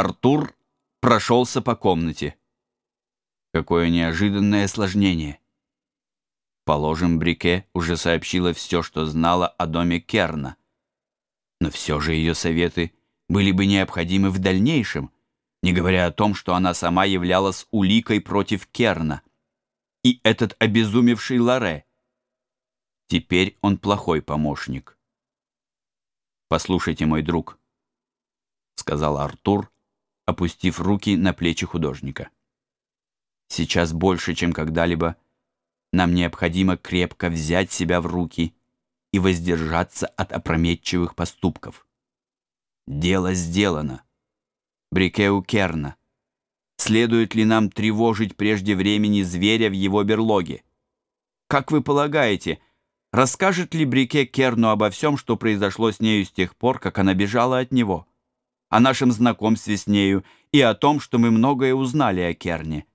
Артур прошелся по комнате. Какое неожиданное осложнение. Положим, Брике уже сообщила все, что знала о доме Керна. Но все же ее советы были бы необходимы в дальнейшем, не говоря о том, что она сама являлась уликой против Керна. И этот обезумевший Ларе. Теперь он плохой помощник. «Послушайте, мой друг», — сказал Артур, опустив руки на плечи художника. «Сейчас больше, чем когда-либо, — нам необходимо крепко взять себя в руки и воздержаться от опрометчивых поступков. Дело сделано. Брикеу Керна. Следует ли нам тревожить прежде времени зверя в его берлоге? Как вы полагаете, расскажет ли Брике Керну обо всем, что произошло с нею с тех пор, как она бежала от него? О нашем знакомстве с нею и о том, что мы многое узнали о Керне?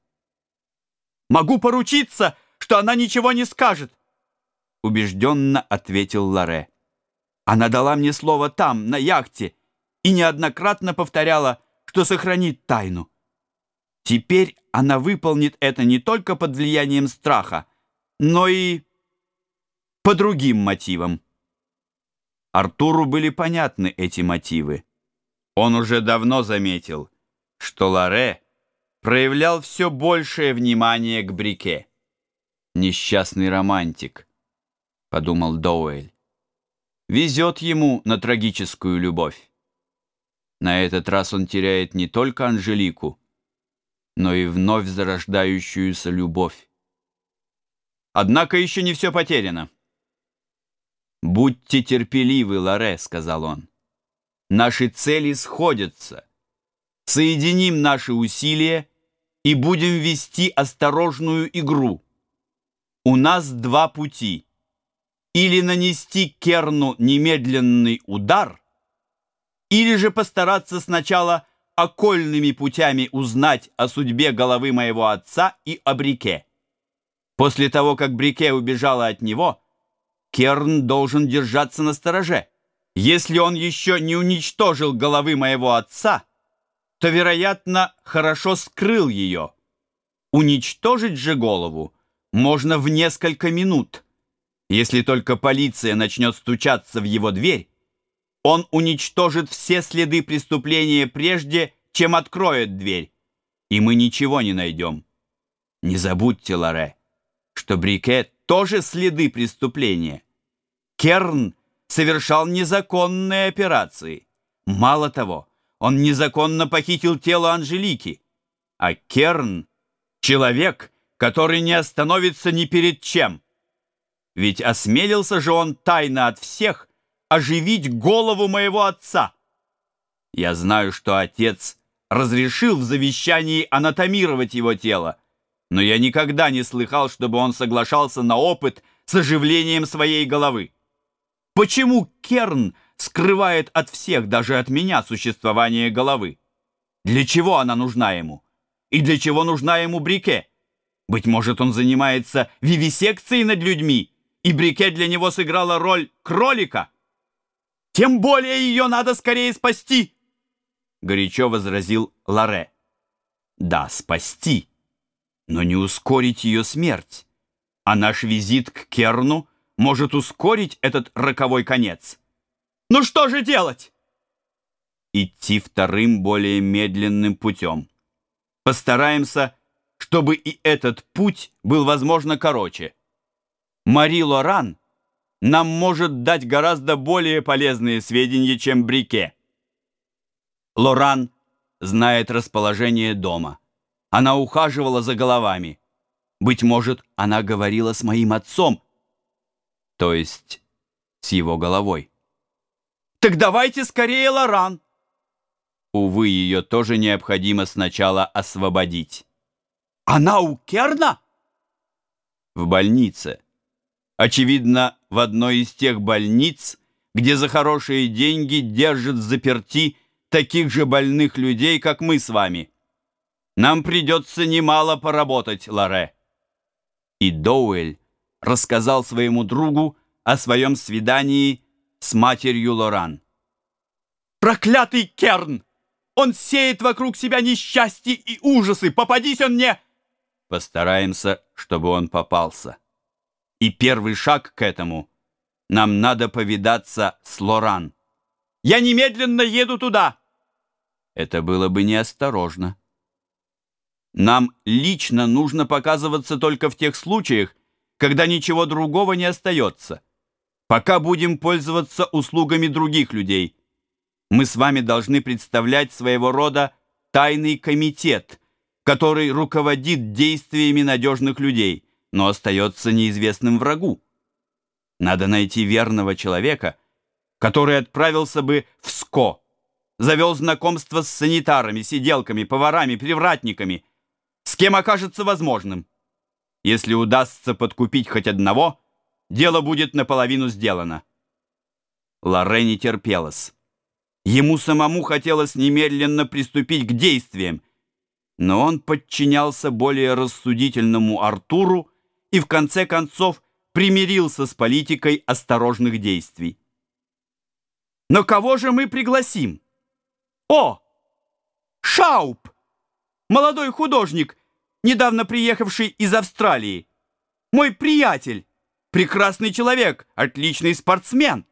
«Могу поручиться!» что она ничего не скажет!» Убежденно ответил Ларе. «Она дала мне слово там, на яхте, и неоднократно повторяла, что сохранит тайну. Теперь она выполнит это не только под влиянием страха, но и по другим мотивам». Артуру были понятны эти мотивы. Он уже давно заметил, что Ларе проявлял все большее внимание к Брике. Несчастный романтик, подумал Доуэль. Везет ему на трагическую любовь. На этот раз он теряет не только Анжелику, но и вновь зарождающуюся любовь. Однако еще не все потеряно. «Будьте терпеливы, Лоре», — сказал он. «Наши цели сходятся. Соединим наши усилия и будем вести осторожную игру. У нас два пути. Или нанести Керну немедленный удар, или же постараться сначала окольными путями узнать о судьбе головы моего отца и о Брике. После того, как Брике убежала от него, Керн должен держаться на стороже. Если он еще не уничтожил головы моего отца, то, вероятно, хорошо скрыл ее. Уничтожить же голову можно в несколько минут. Если только полиция начнет стучаться в его дверь, он уничтожит все следы преступления прежде, чем откроет дверь, и мы ничего не найдем. Не забудьте, Лоре, что Брике тоже следы преступления. Керн совершал незаконные операции. Мало того, он незаконно похитил тело Анжелики. А Керн — человек, который не остановится ни перед чем. Ведь осмелился же он тайно от всех оживить голову моего отца. Я знаю, что отец разрешил в завещании анатомировать его тело, но я никогда не слыхал, чтобы он соглашался на опыт с оживлением своей головы. Почему Керн скрывает от всех, даже от меня, существование головы? Для чего она нужна ему? И для чего нужна ему Брике? Быть может, он занимается вивисекцией над людьми, и Брике для него сыграла роль кролика? Тем более ее надо скорее спасти!» Горячо возразил Ларе. «Да, спасти, но не ускорить ее смерть. А наш визит к Керну может ускорить этот роковой конец. Ну что же делать?» Идти вторым, более медленным путем. Постараемся чтобы и этот путь был, возможно, короче. Мари Лоран нам может дать гораздо более полезные сведения, чем Брике. Лоран знает расположение дома. Она ухаживала за головами. Быть может, она говорила с моим отцом, то есть с его головой. «Так давайте скорее, Лоран!» Увы, ее тоже необходимо сначала освободить. Она у Керна? В больнице. Очевидно, в одной из тех больниц, где за хорошие деньги держат заперти таких же больных людей, как мы с вами. Нам придется немало поработать, Ларе. И Доуэль рассказал своему другу о своем свидании с матерью Лоран. «Проклятый Керн!» Он сеет вокруг себя несчастье и ужасы. Попадись он мне!» Постараемся, чтобы он попался. И первый шаг к этому — нам надо повидаться с Лоран. Я немедленно еду туда. Это было бы неосторожно. Нам лично нужно показываться только в тех случаях, когда ничего другого не остается. Пока будем пользоваться услугами других людей, мы с вами должны представлять своего рода тайный комитет, который руководит действиями надежных людей, но остается неизвестным врагу. Надо найти верного человека, который отправился бы в СКО, завел знакомство с санитарами, сиделками, поварами, привратниками, с кем окажется возможным. Если удастся подкупить хоть одного, дело будет наполовину сделано. Лорре не терпелось. Ему самому хотелось немедленно приступить к действиям, но он подчинялся более рассудительному Артуру и в конце концов примирился с политикой осторожных действий. Но кого же мы пригласим? О! Шауп! Молодой художник, недавно приехавший из Австралии. Мой приятель, прекрасный человек, отличный спортсмен.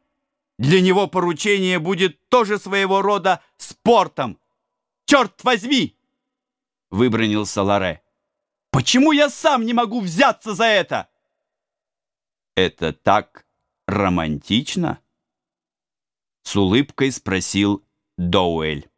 Для него поручение будет тоже своего рода спортом. Черт возьми! Выбронился Ларе. Почему я сам не могу взяться за это? Это так романтично? С улыбкой спросил Доуэль.